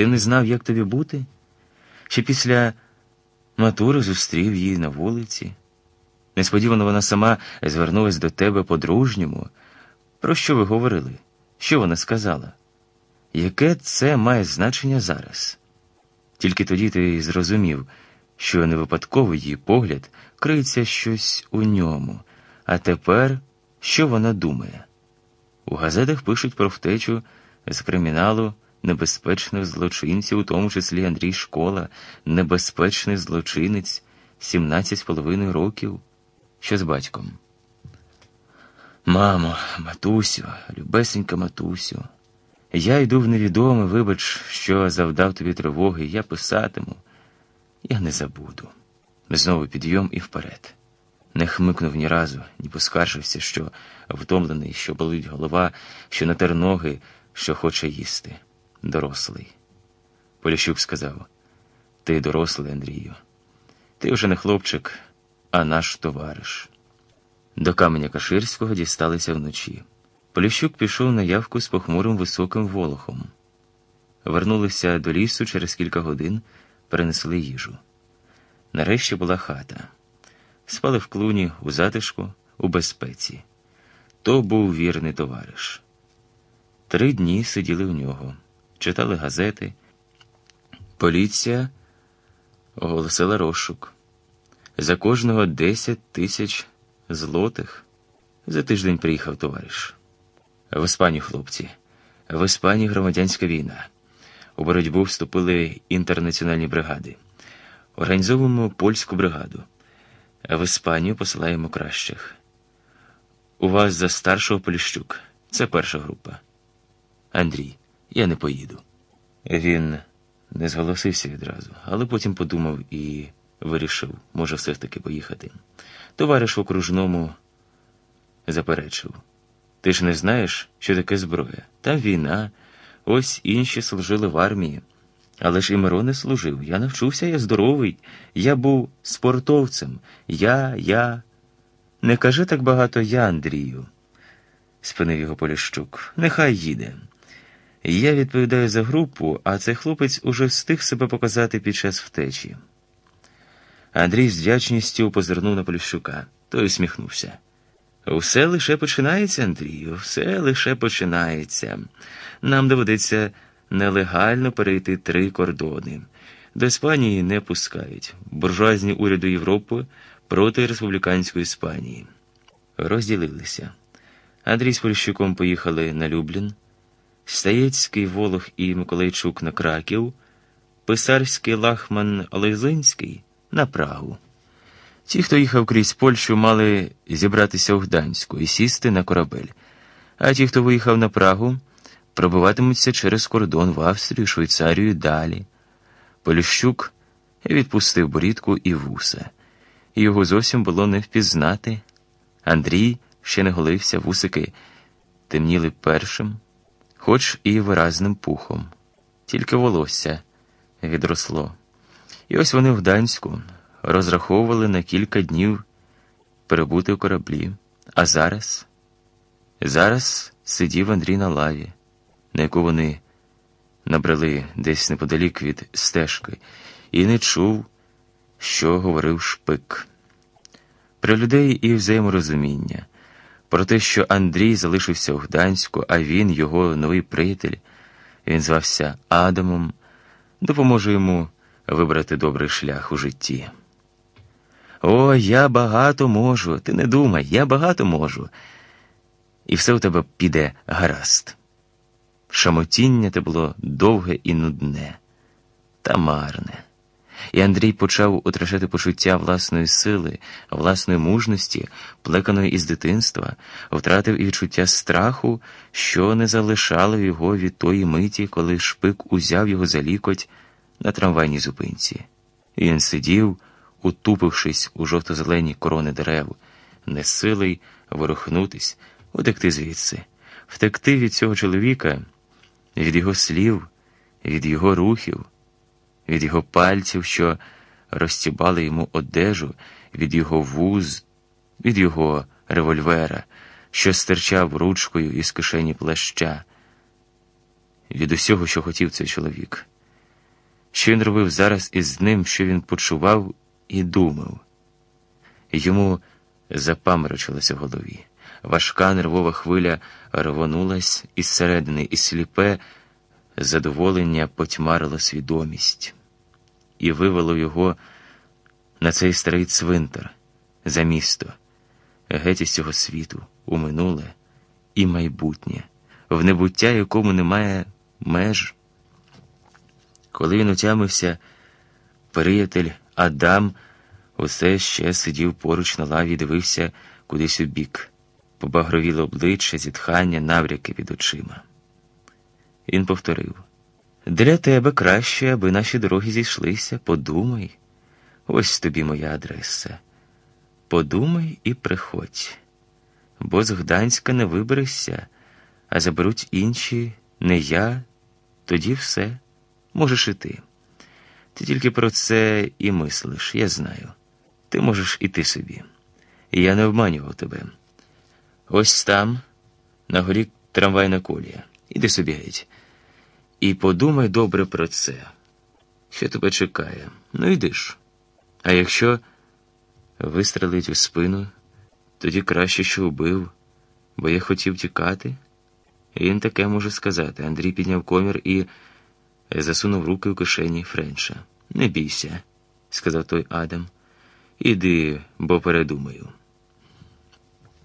Ти не знав, як тобі бути? Ще після матури зустрів її на вулиці. Несподівано вона сама звернулась до тебе по-дружньому. Про що ви говорили? Що вона сказала? Яке це має значення зараз? Тільки тоді ти зрозумів, що не випадково її погляд криється щось у ньому, а тепер що вона думає? У газетах пишуть про втечу з криміналу небезпечних злочинців, у тому числі Андрій Школа, небезпечний злочинець, 17 з половиною років. Що з батьком? Мамо, матусю, любесенька матусю, я йду в невідоме, вибач, що завдав тобі тривоги, я писатиму. Я не забуду. Знову підйом і вперед. Не хмикнув ні разу, ні поскаржився, що втомлений, що болить голова, що натер ноги, що хоче їсти. Дорослий. Поліщук сказав: Ти дорослий, Андрію. Ти вже не хлопчик, а наш товариш. До каменя Каширського дісталися вночі. Поліщук пішов на явку з похмурим високим волохом. Вернулися до лісу через кілька годин, перенесли їжу. Нарешті була хата. Спали в клуні, у затишку, у безпеці. То був вірний товариш. Три дні сиділи в нього, читали газети. Поліція оголосила розшук. За кожного десять тисяч злотих. За тиждень приїхав товариш. В Іспанію, хлопці, в Іспанії громадянська війна. У боротьбу вступили інтернаціональні бригади. Організовуємо польську бригаду, в Іспанію посилаємо кращих. У вас за старшого Поліщук. Це перша група. Андрій, я не поїду. Він не зголосився відразу, але потім подумав і вирішив, може, все ж таки поїхати. Товариш в окружному заперечив. Ти ж не знаєш, що таке зброя. Там війна, ось інші служили в армії. Але ж і Миро не служив. Я навчився, я здоровий, я був спортовцем. Я, я. Не кажи так багато я, Андрію, спинив його Поліщук. Нехай їде. Я відповідаю за групу, а цей хлопець уже встиг себе показати під час втечі. Андрій з вдячністю позирнув на Поліщука, той усміхнувся. Все лише починається, Андрію, все лише починається. Нам доведеться нелегально перейти три кордони. До Іспанії не пускають. Буржуазні уряди Європи проти республіканської Іспанії. Розділилися. Андрій з Поліщуком поїхали на Люблін, Стаєцький Волох і Миколайчук на Краків, Писарський Лахман Олезинський на Прагу. Ті, хто їхав крізь Польщу, мали зібратися у Гданську і сісти на корабель, а ті, хто виїхав на Прагу, пробиватимуться через кордон в Австрію, Швейцарію далі. Поліщук відпустив борідку і вуса, його зовсім було не впізнати. Андрій ще не голився, вусики темніли першим, хоч і виразним пухом, тільки волосся відросло. І ось вони в Гданську розраховували на кілька днів перебути в кораблі. А зараз? Зараз сидів Андрій на лаві, на яку вони набрали десь неподалік від стежки, і не чув, що говорив шпик. Про людей і взаєморозуміння, про те, що Андрій залишився в Гданську, а він, його новий приятель, він звався Адамом, допоможе йому вибрати добрий шлях у житті. О, я багато можу. Ти не думай, я багато можу. І все у тебе піде гаразд. Шамотіння те було довге і нудне, та марне. І Андрій почав утрачати почуття власної сили, власної мужності, плеканої із дитинства, втратив і відчуття страху, що не залишало його від тої миті, коли шпик узяв його за лікоть на трамвайній зупинці. Він сидів утупившись у жовто-зелені корони дерев, не силий ворухнутись, утекти звідси, втекти від цього чоловіка, від його слів, від його рухів, від його пальців, що розтібали йому одежу, від його вуз, від його револьвера, що стирчав ручкою із кишені плаща, від усього, що хотів цей чоловік, Що він робив зараз із ним, що він почував і думав. Йому запаморочилося в голові. Важка нервова хвиля рвонулась із середини, і сліпе задоволення потьмарило свідомість і вивело його на цей старий цвинтар за місто, геть із цього світу, у минуле і майбутнє, в небуття, якому немає меж. Коли він отямився, приятель Адам усе ще сидів поруч на лаві і дивився кудись у бік, побагровіло обличчя, зітхання, навряки від очима. Він повторив для тебе краще, аби наші дороги зійшлися. Подумай, ось тобі моя адреса. Подумай і приходь, бо з Гданська не виберешся, а заберуть інші, не я, тоді все, можеш і ти. Ти тільки про це і мислиш, я знаю. Ти можеш іти собі. І я не обманював тебе. Ось там, на горі трамвайна колія. Іди собі геть. І подумай добре про це. Що тебе чекає? Ну йди ж. А якщо вистрелить у спину, тоді краще, що убив, бо я хотів тікати. Він таке може сказати. Андрій підняв комір і засунув руки у кишені Френша. Не бійся, сказав той Адам. Іди, бо передумаю.